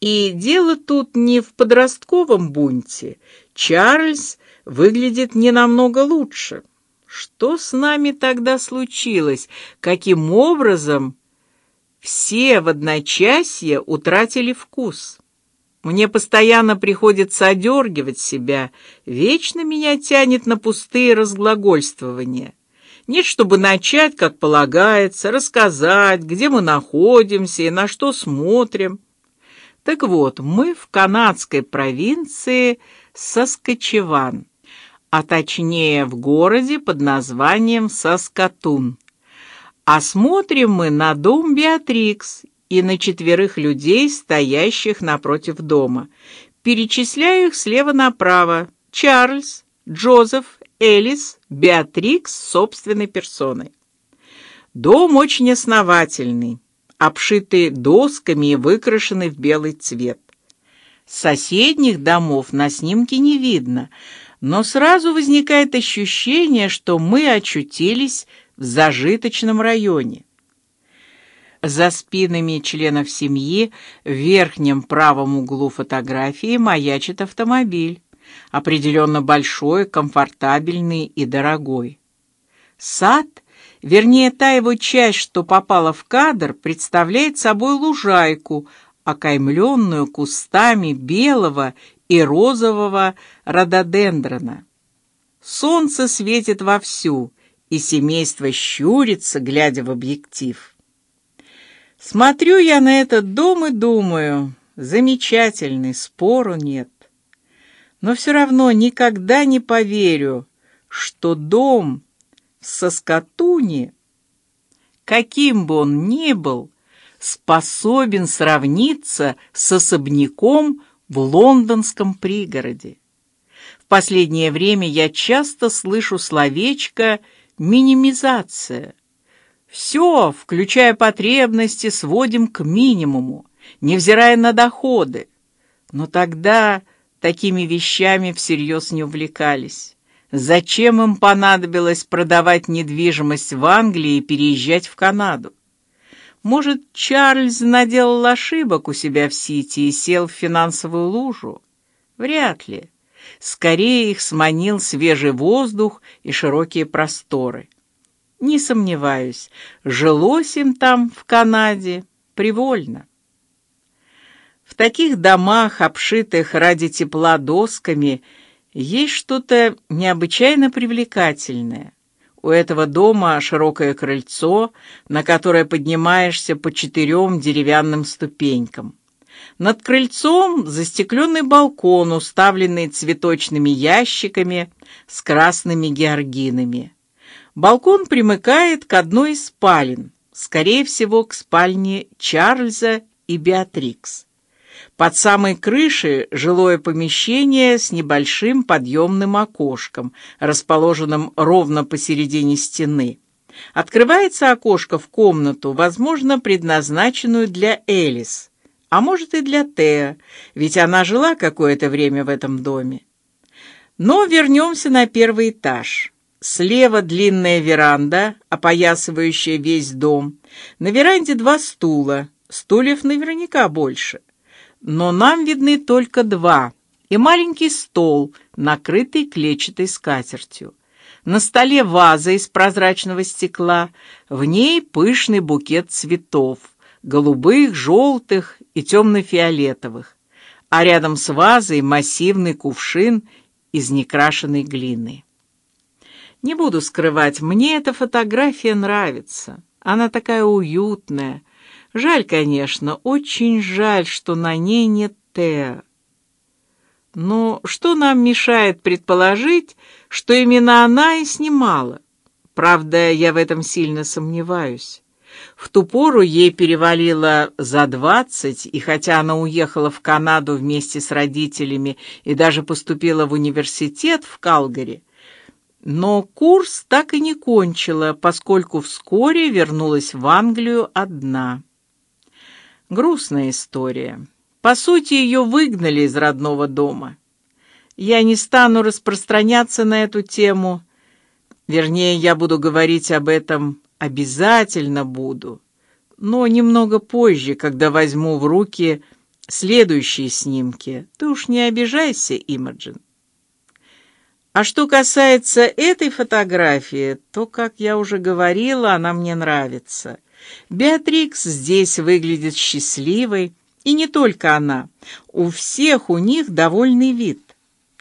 И дело тут не в подростковом бунте. Чарльз выглядит не намного лучше. Что с нами тогда случилось? Каким образом все в одночасье утратили вкус? Мне постоянно приходится одергивать себя, вечно меня тянет на пустые разглагольствования. Нет, чтобы начать, как полагается, рассказать, где мы находимся и на что смотрим. Так вот, мы в канадской провинции Саскачеван, а точнее в городе под названием Саскатун. А смотрим мы на дом Беатрикс и на четверых людей, стоящих напротив дома. Перечисляю их слева направо: Чарльз, Джозеф, Элис, Беатрикс собственной персоной. Дом очень основательный обшитые досками и выкрашены в белый цвет. Соседних домов на снимке не видно, но сразу возникает ощущение, что мы очутились в зажиточном районе. За спинами членов семьи в верхнем правом углу фотографии маячит автомобиль, определенно большой, комфортабельный и дорогой. Сад Вернее, та его часть, что попала в кадр, представляет собой лужайку, окаймленную кустами белого и розового рододендрона. Солнце светит вовсю, и семейство щурится, глядя в объектив. Смотрю я на этот дом и думаю, замечательный, спору нет. Но все равно никогда не поверю, что дом в Саскатуне, каким бы он ни был, способен сравниться с особняком в лондонском пригороде. В последнее время я часто слышу словечко минимизация. Все, включая потребности, сводим к минимуму, невзирая на доходы. Но тогда такими вещами всерьез не увлекались. Зачем им понадобилось продавать недвижимость в Англии и переезжать в Канаду? Может, Чарльз наделал ошибок у себя в Сити и сел в финансовую лужу? Вряд ли. Скорее их сманил свежий воздух и широкие просторы. Не сомневаюсь, жилось им там в Канаде привольно. В таких домах, обшитых ради тепла досками есть что-то необычайно привлекательное. У этого дома широкое крыльцо, на которое поднимаешься по четырем деревянным ступенькам. Над крыльцом застекленный балкон, уставленный цветочными ящиками с красными георгинами. Балкон примыкает к одной из спален, скорее всего, к спальне Чарльза и Беатрикс. Под самой крышей жилое помещение с небольшим подъемным окошком, расположенным ровно посередине стены. Открывается окошко в комнату, возможно, предназначенную для Элис, а может и для Теа, ведь она жила какое-то время в этом доме. Но вернемся на первый этаж. Слева длинная веранда, опоясывающая весь дом. На веранде два стула, стульев наверняка больше но нам видны только два и маленький стол, накрытый клетчатой скатертью. На столе ваза из прозрачного стекла, в ней пышный букет цветов, голубых, желтых и темно-фиолетовых, а рядом с вазой массивный кувшин из некрашенной глины. Не буду скрывать, мне эта фотография нравится. Она такая уютная, Жаль, конечно, очень жаль, что на ней нет Теа. Но что нам мешает предположить, что именно она и снимала? Правда, я в этом сильно сомневаюсь. В ту пору ей перевалило за двадцать, и хотя она уехала в Канаду вместе с родителями и даже поступила в университет в Калгари, но курс так и не кончила, поскольку вскоре вернулась в Англию одна. Грустная история. По сути, ее выгнали из родного дома. Я не стану распространяться на эту тему. Вернее, я буду говорить об этом обязательно буду, но немного позже, когда возьму в руки Следующие снимки. Ты уж не обижайся, Имаджин. А что касается этой фотографии, то, как я уже говорила, она мне нравится. Беатрикс здесь выглядит счастливой, и не только она. У всех у них довольный вид.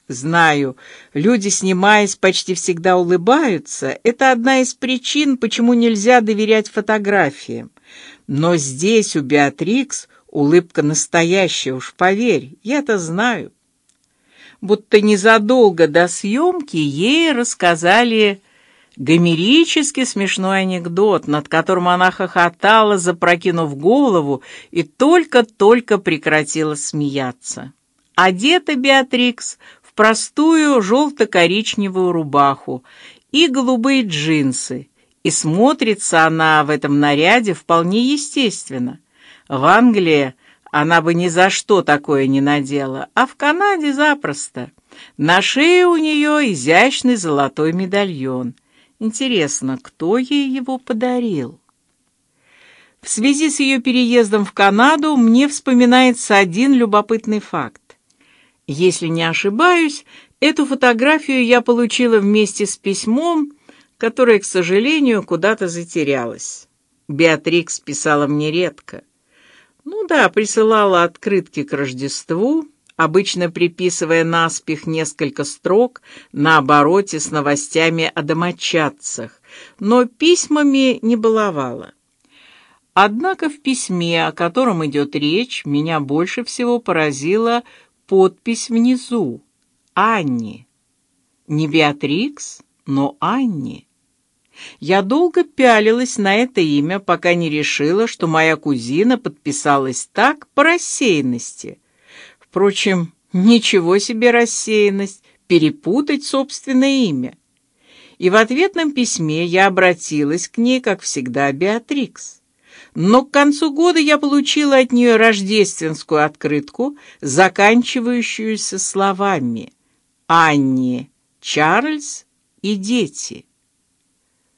Знаю, люди, снимаясь, почти всегда улыбаются. Это одна из причин, почему нельзя доверять фотографиям. Но здесь у Беатрикс улыбка настоящая, уж поверь, я-то знаю. Будто незадолго до съемки ей рассказали гомерически смешной анекдот, над которым она хохотала, запрокинув голову, и только-только прекратила смеяться. Одета Беатрикс в простую желто-коричневую рубаху и голубые джинсы, и смотрится она в этом наряде вполне естественно. В Англии она бы ни за что такое не надела, а в Канаде запросто. На шее у нее изящный золотой медальон. Интересно, кто ей его подарил? В связи с ее переездом в Канаду мне вспоминается один любопытный факт. Если не ошибаюсь, эту фотографию я получила вместе с письмом, которое, к сожалению, куда-то затерялось. Беатрикс писала мне редко. Ну да, присылала открытки к Рождеству, обычно приписывая наспех несколько строк на обороте с новостями о домочадцах, но письмами не баловала. Однако в письме, о котором идет речь, меня больше всего поразила подпись внизу: Анни. Не Беатрикс, но Анни. Я долго пялилась на это имя, пока не решила, что моя кузина подписалась так по рассеянности. Впрочем, ничего себе рассеянность, перепутать собственное имя. И в ответном письме я обратилась к ней, как всегда, Беатрикс. Но к концу года я получила от нее рождественскую открытку, заканчивающуюся словами: Анни, Чарльз и дети.